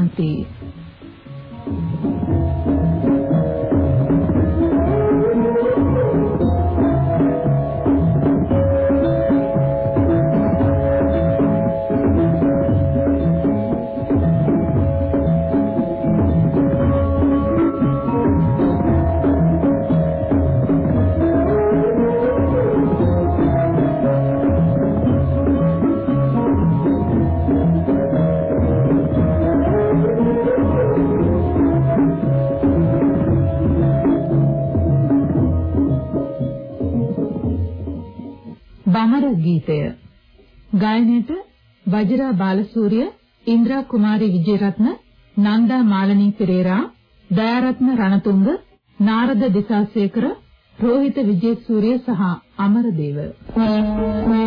शांति ගීතය ගායනයට වජිරා බාලසූරිය ඉන්ද්‍රා කුමාරි විජේරත්න නන්දා මාලනී පෙරේරා දයාරත්න රණතුංග නාරද දිසාසේකර රෝහිත විජේසූරිය සහ Amaradeva. කුල්දති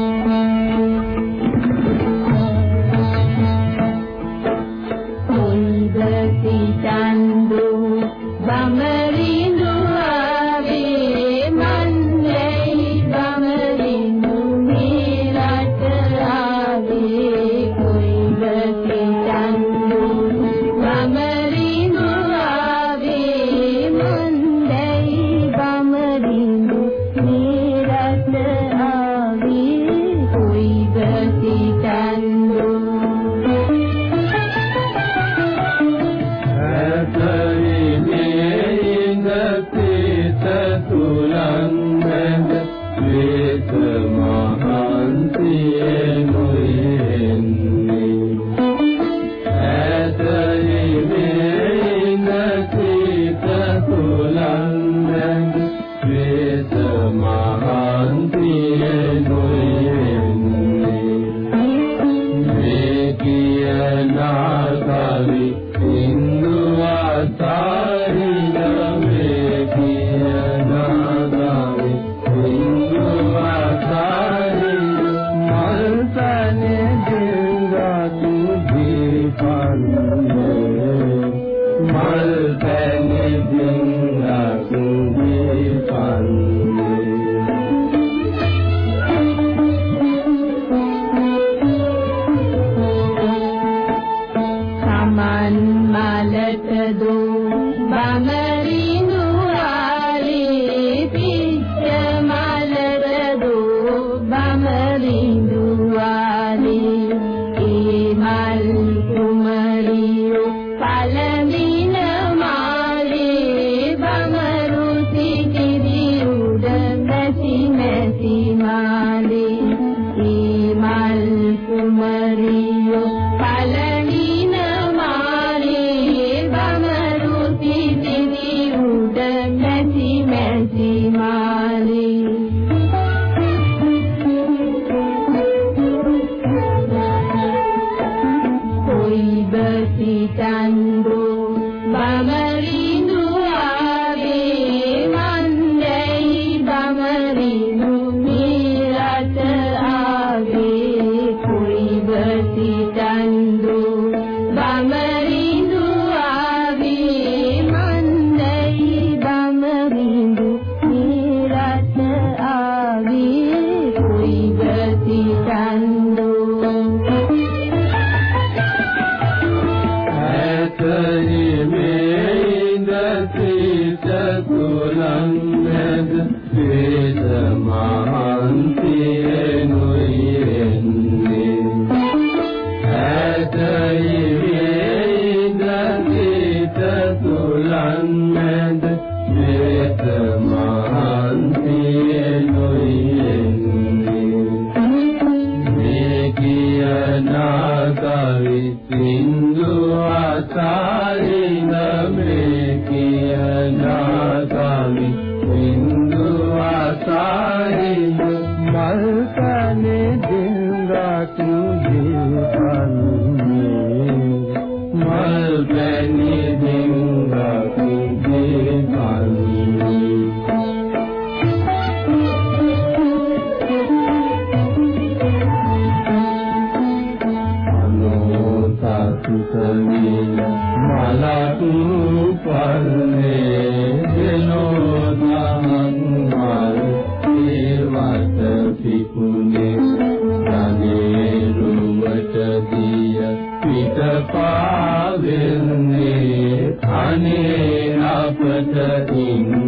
إن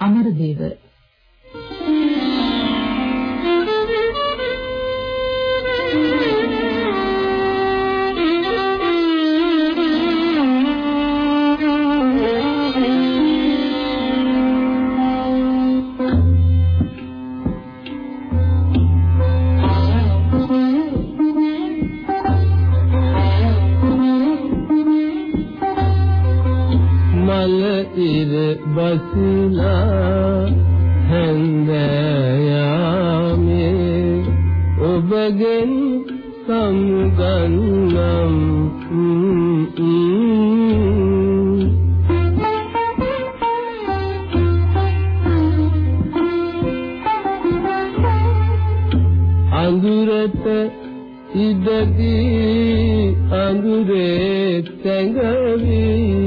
Amaradeva Thank you. බසලා හැන්දෑයාමේ ඔබගෙන් සමුගන්නම්. අඳුරට ඉදදී අඳුරේ තැඟවී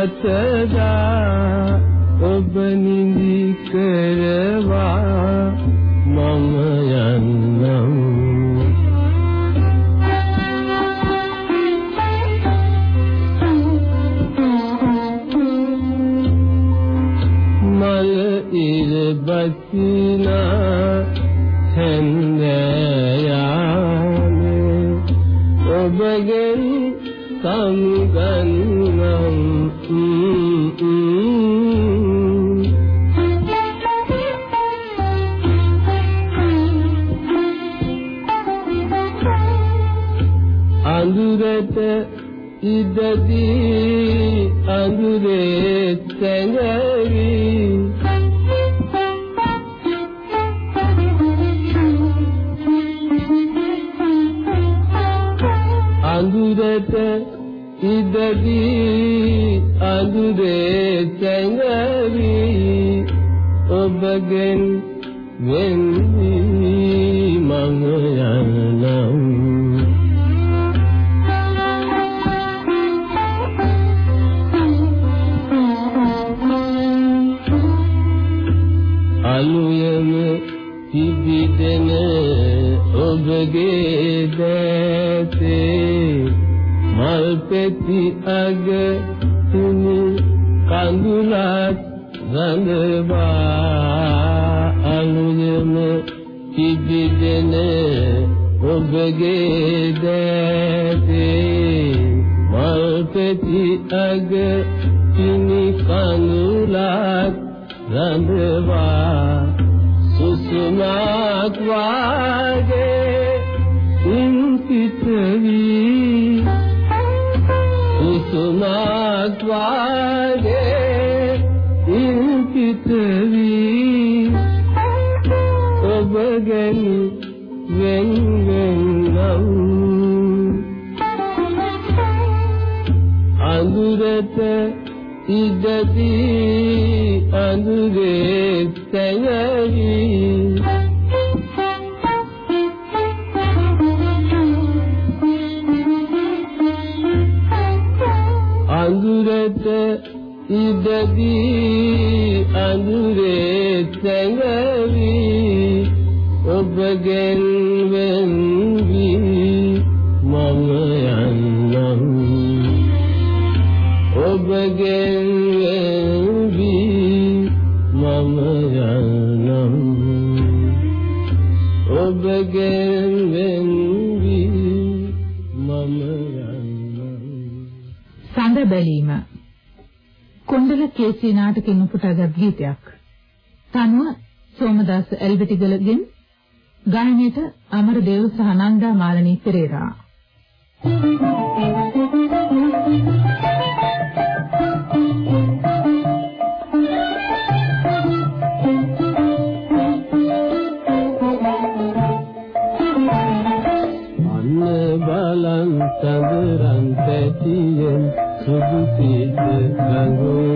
අතදා ඔබගෙන් වෙන් වී මම යනම් අලුයම තිබිදෙන ඔබගේ දැසේ මල් පෙති අග තුනි කඳුලක් රඳවා අලුයම තිබිදෙන ඔබගේ දැසේ මල් පෙති අග තුනි කඳුලක් රඳවා සුසුමක් වාගේ ඉන්පිතවි සුසුමක් වාගේ ඉදදී අඳුරේ යනම් ඔබගෙන් වී මම යනම් සඳ බැලීම. කුණ්ඩල කේසී නාටකෙන් උපුටාගත් ගීතයක්. තනුව සෝමදාස එල්බටිගලගෙන් ගායනයට අමරදේව සහ නන්දා මාලනී පෙරේරා. අන්න Amen.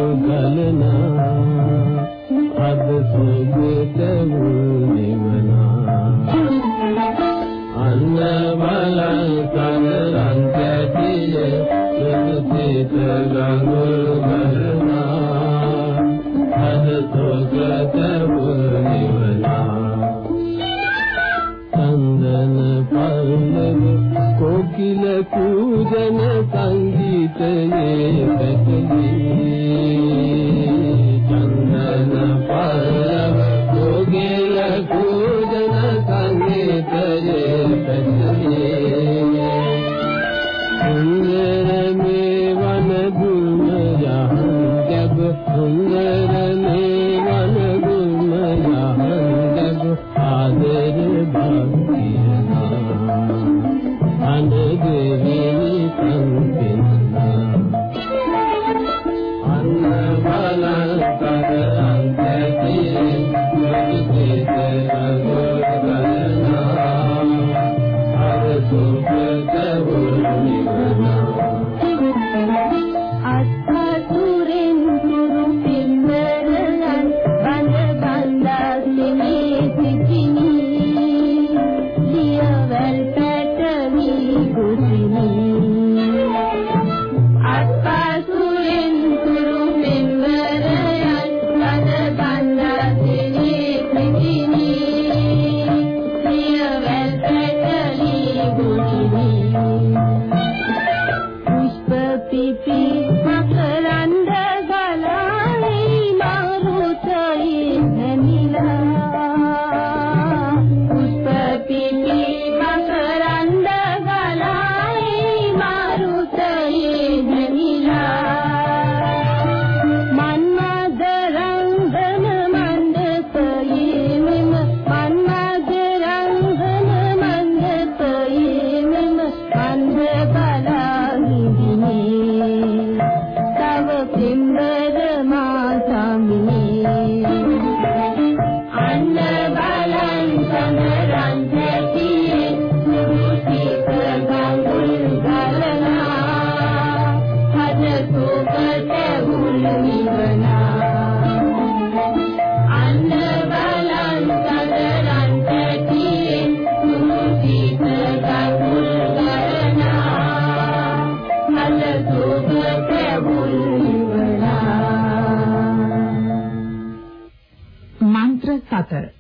මන්ත්‍ර 7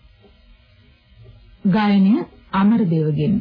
ගායනය අමරදේවගෙන්.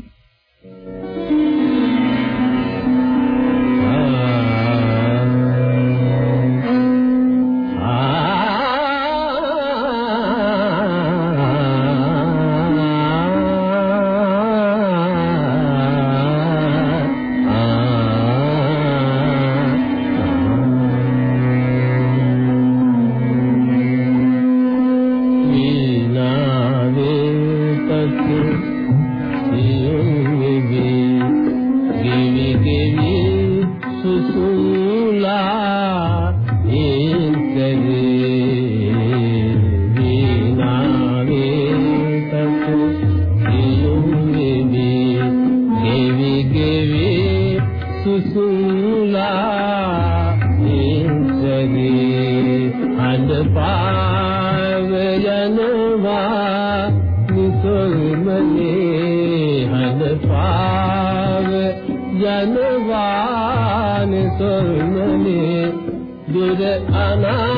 යනවාන සොල්මනේ දුර අනන්ත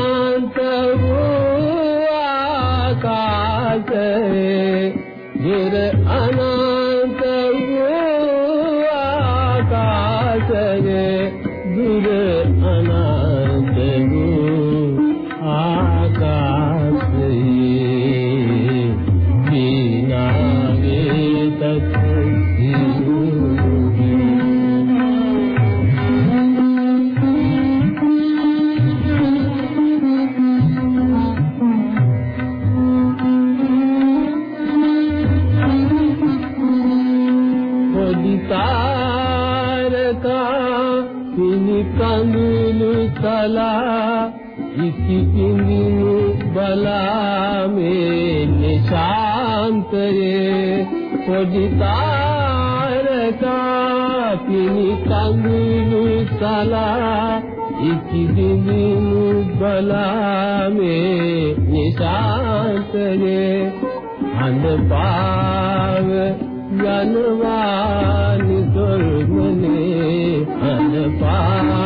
තලා ඉති පිඳිනු බලා මේ නිශාන්තයේ පොදිතාරකා පිනි කඳුළු තලා ඉති පිඳිනු බලා මේ නිශාන්තයේ අඳ පාව යනවා නිතොල්මනේ අඳ පාව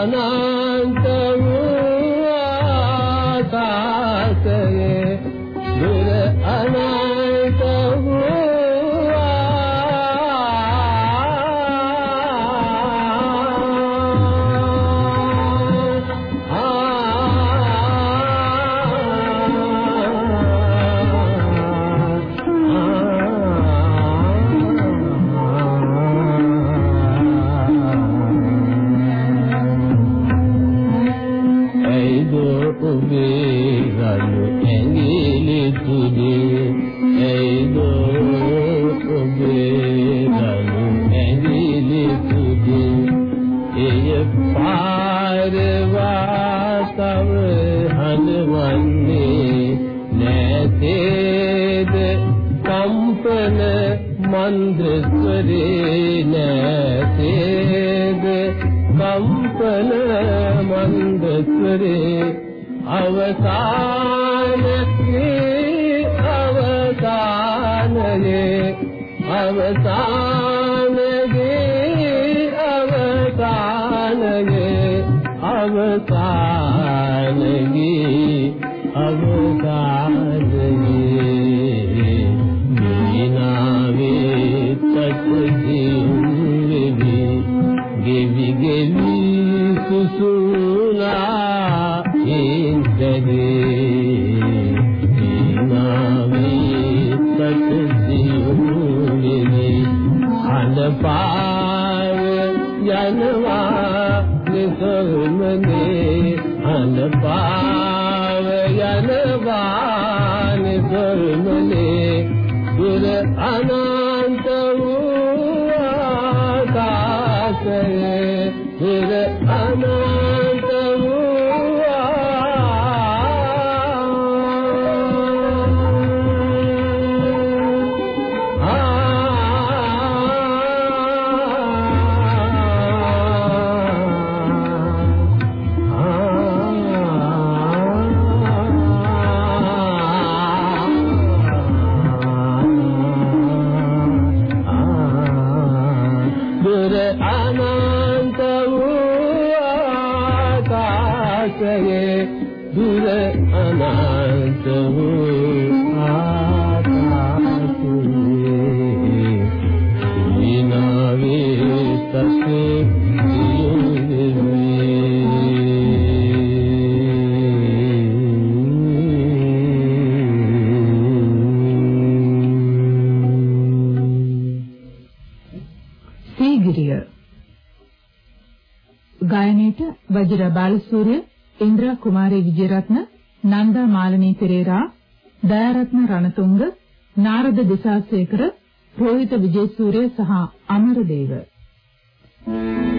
أنا මන්ද්‍රස්වරේ නැතේද? කම්පන මන්දස්වරේ අවසානයේ අවසානයේ අවසානයේ අවසානයේ අවසානයේ අවසානයේ අඳ පාව යනවා නිසල්මනේ අඳ පාව යනවා නිසල්මනේ දුර අනන්ත ඉන්දිරා බාලසූරිය, ඉන්ද්‍රා කුමාරී විජේරත්න, නන්දා මාලනී පෙරේරා, දයාරත්න රණතුංග, නාරද දිසාසේකර, රෝහිත විජේසූරිය සහ අමරදේව. Thank you.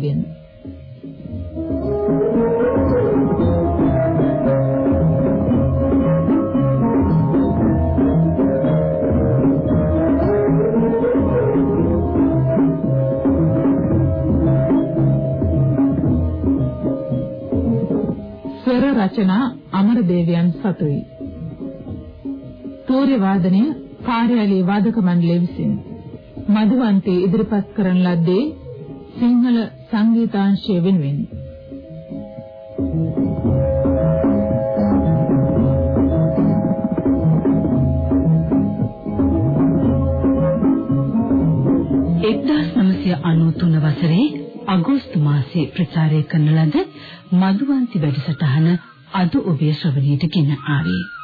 සේකරගෙන් ස්වර රචනා අමරදේවයන් සතුයි. තෝරේ වාදනය කාර්යාලයේ වාදක මණ්ඩලය විසින් මధుවන්තේ ඉදිරිපත් කරන ලද්දේ සිංහල සංගීතාංශය වෙනුවෙන්. එක්දාස් නමසය අනූතුන වසරේ අගෝස්තු මාසයේ ප්‍රචාරය කරන ලද මధుවන්ති වැඩසටහන අද ඔබේ ශ්‍රවණයට ගෙන ආවේ.